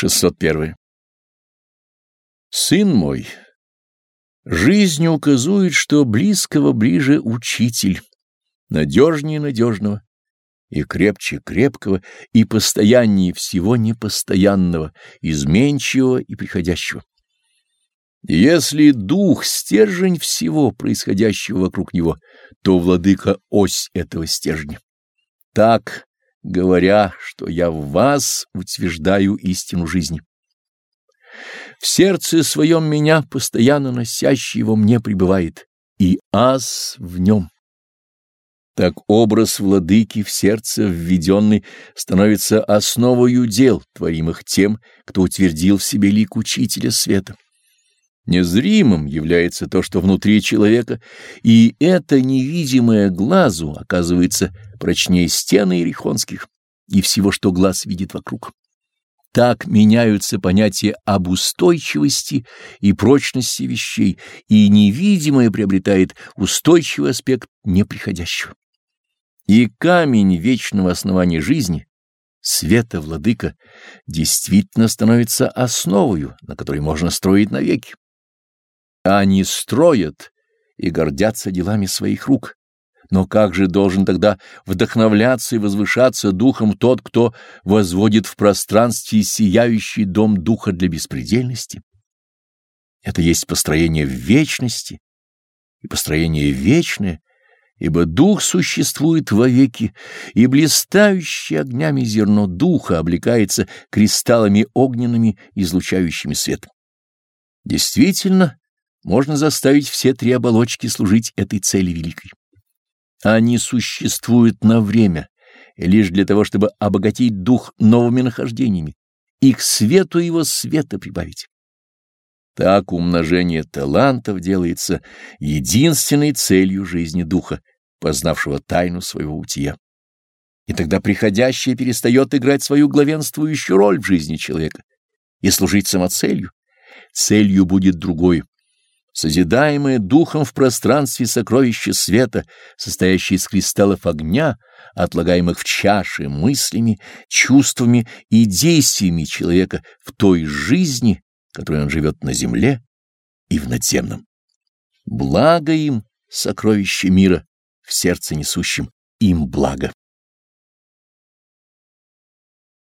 601. Сын мой, жизнь указует, что близкого ближе учитель, надежнее надежного, и крепче крепкого, и постояннее всего непостоянного, изменчивого и приходящего. Если дух — стержень всего происходящего вокруг него, то владыка — ось этого стержня. Так, говоря, что я в вас утверждаю истину жизни. В сердце своем меня, постоянно носящий во мне пребывает, и аз в нем. Так образ владыки в сердце введенный становится основою дел, творимых тем, кто утвердил в себе лик Учителя Света. Незримым является то, что внутри человека, и это невидимое глазу оказывается прочнее стены ирихонских и всего, что глаз видит вокруг. Так меняются понятия об устойчивости и прочности вещей, и невидимое приобретает устойчивый аспект неприходящего. И камень вечного основания жизни, света владыка, действительно становится основою, на которой можно строить навеки. Они строят и гордятся делами своих рук. Но как же должен тогда вдохновляться и возвышаться духом тот, кто возводит в пространстве сияющий дом духа для беспредельности? Это есть построение в вечности, и построение вечное, ибо дух существует вовеки, и блистающее огнями зерно духа облекается кристаллами огненными, излучающими свет. Действительно, можно заставить все три оболочки служить этой цели великой. Они существуют на время, лишь для того, чтобы обогатить дух новыми нахождениями и к свету его света прибавить. Так умножение талантов делается единственной целью жизни духа, познавшего тайну своего утия. И тогда приходящее перестает играть свою главенствующую роль в жизни человека и служить самоцелью. Целью будет другой Созидаемое духом в пространстве сокровище света, состоящее из кристаллов огня, отлагаемых в чаше мыслями, чувствами и действиями человека в той жизни, которой он живет на земле и в надземном. Благо им, сокровище мира, в сердце несущим им благо.